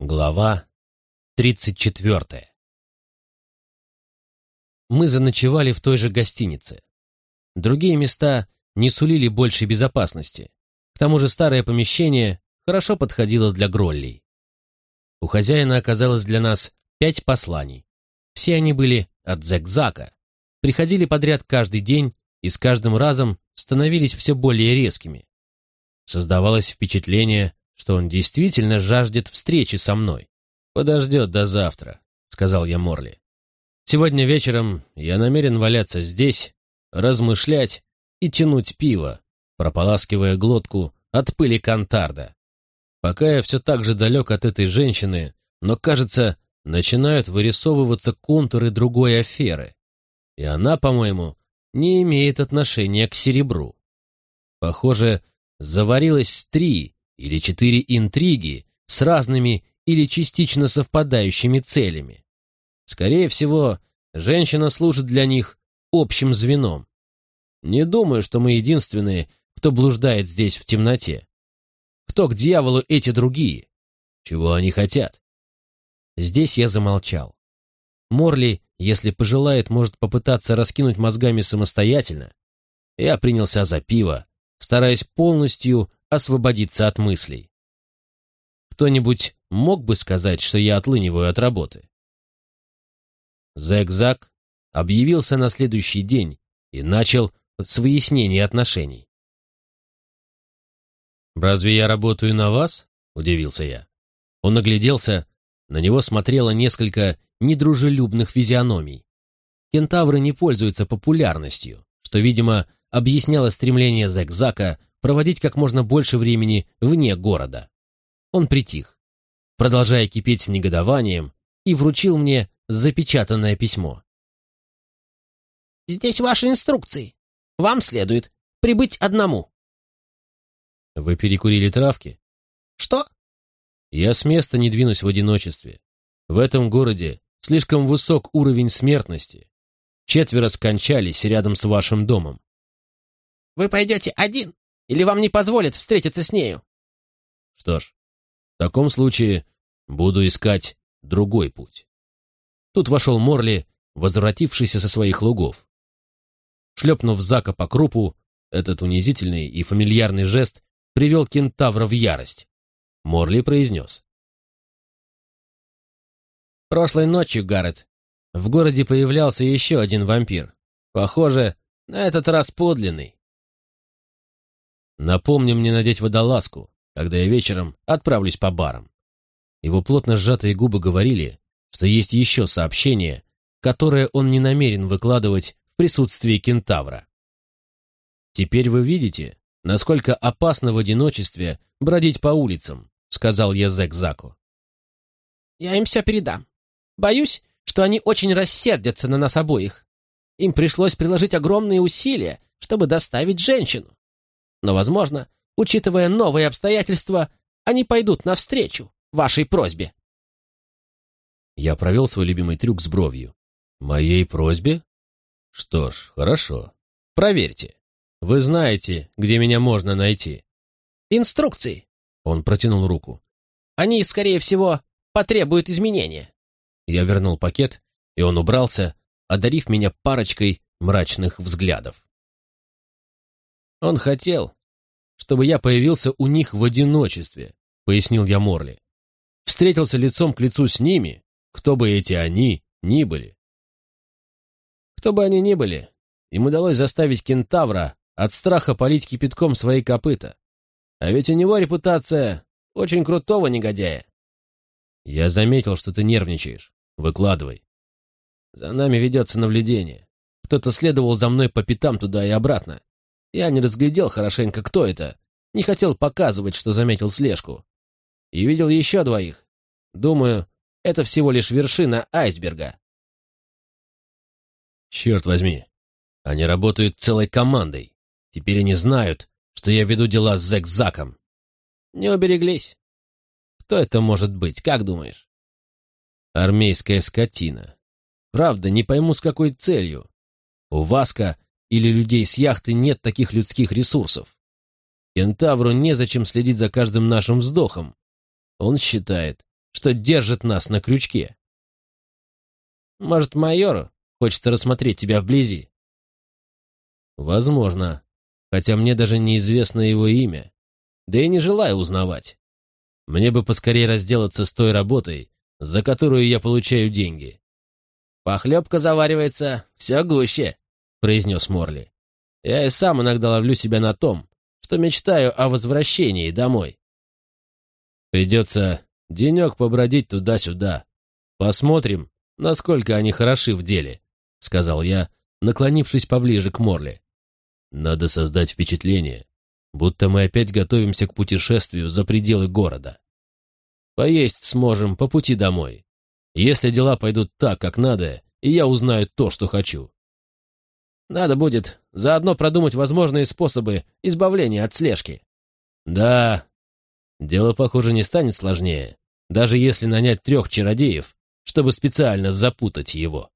Глава тридцать четвертая Мы заночевали в той же гостинице. Другие места не сулили большей безопасности. К тому же старое помещение хорошо подходило для гроллей. У хозяина оказалось для нас пять посланий. Все они были от Зекзака. Приходили подряд каждый день и с каждым разом становились все более резкими. Создавалось впечатление, что он действительно жаждет встречи со мной. «Подождет до завтра», — сказал я Морли. «Сегодня вечером я намерен валяться здесь, размышлять и тянуть пиво, прополаскивая глотку от пыли кантарда. Пока я все так же далек от этой женщины, но, кажется, начинают вырисовываться контуры другой аферы. И она, по-моему, не имеет отношения к серебру. Похоже, заварилось три или четыре интриги с разными или частично совпадающими целями. Скорее всего, женщина служит для них общим звеном. Не думаю, что мы единственные, кто блуждает здесь в темноте. Кто к дьяволу эти другие? Чего они хотят? Здесь я замолчал. Морли, если пожелает, может попытаться раскинуть мозгами самостоятельно. Я принялся за пиво, стараясь полностью освободиться от мыслей. Кто-нибудь мог бы сказать, что я отлыниваю от работы? Зэг-Зак объявился на следующий день и начал с выяснения отношений. «Разве я работаю на вас?» — удивился я. Он огляделся, на него смотрело несколько недружелюбных физиономий. Кентавры не пользуются популярностью, что, видимо, объясняло стремление Зэг-Зака проводить как можно больше времени вне города. Он притих, продолжая кипеть с негодованием, и вручил мне запечатанное письмо. «Здесь ваши инструкции. Вам следует прибыть одному». «Вы перекурили травки?» «Что?» «Я с места не двинусь в одиночестве. В этом городе слишком высок уровень смертности. Четверо скончались рядом с вашим домом. Вы пойдете один, или вам не позволят встретиться с нею? Что ж, в таком случае буду искать другой путь. Тут вошел Морли, возвратившийся со своих лугов. Шлепнув Зака по крупу, этот унизительный и фамильярный жест привел кентавра в ярость. Морли произнес. «Прошлой ночью, Гаррет, в городе появлялся еще один вампир. Похоже, на этот раз подлинный. Напомни мне надеть водолазку, когда я вечером отправлюсь по барам. Его плотно сжатые губы говорили, что есть еще сообщение, которое он не намерен выкладывать в присутствии кентавра. «Теперь вы видите, насколько опасно в одиночестве бродить по улицам», — сказал я Зэк Заку. «Я им все передам. Боюсь, что они очень рассердятся на нас обоих. Им пришлось приложить огромные усилия, чтобы доставить женщину. Но, возможно, учитывая новые обстоятельства, они пойдут навстречу вашей просьбе. Я провел свой любимый трюк с бровью. Моей просьбе? Что ж, хорошо. Проверьте. Вы знаете, где меня можно найти. Инструкции. Он протянул руку. Они, скорее всего, потребуют изменения. Я вернул пакет, и он убрался, одарив меня парочкой мрачных взглядов. Он хотел, чтобы я появился у них в одиночестве, пояснил я Морли. Встретился лицом к лицу с ними, кто бы эти они ни были. Кто бы они ни были, им удалось заставить кентавра от страха полить кипятком свои копыта. А ведь у него репутация очень крутого негодяя. Я заметил, что ты нервничаешь. Выкладывай. За нами ведется наблюдение. Кто-то следовал за мной по пятам туда и обратно. Я не разглядел хорошенько, кто это. Не хотел показывать, что заметил слежку. И видел еще двоих. Думаю, это всего лишь вершина айсберга. Черт возьми. Они работают целой командой. Теперь они знают, что я веду дела с Зэк-Заком. Не убереглись. Кто это может быть, как думаешь? Армейская скотина. Правда, не пойму, с какой целью. У Васка или людей с яхты нет таких людских ресурсов. Кентавру незачем следить за каждым нашим вздохом. Он считает, что держит нас на крючке. Может, майору хочется рассмотреть тебя вблизи? Возможно, хотя мне даже неизвестно его имя, да и не желаю узнавать. Мне бы поскорее разделаться с той работой, за которую я получаю деньги. «Похлебка заваривается все гуще», — произнес Морли. «Я и сам иногда ловлю себя на том, что мечтаю о возвращении домой». «Придется денек побродить туда-сюда. Посмотрим, насколько они хороши в деле», — сказал я, наклонившись поближе к Морли. «Надо создать впечатление, будто мы опять готовимся к путешествию за пределы города. Поесть сможем по пути домой, если дела пойдут так, как надо, и я узнаю то, что хочу. Надо будет заодно продумать возможные способы избавления от слежки. Да, дело, похоже, не станет сложнее, даже если нанять трех чародеев, чтобы специально запутать его.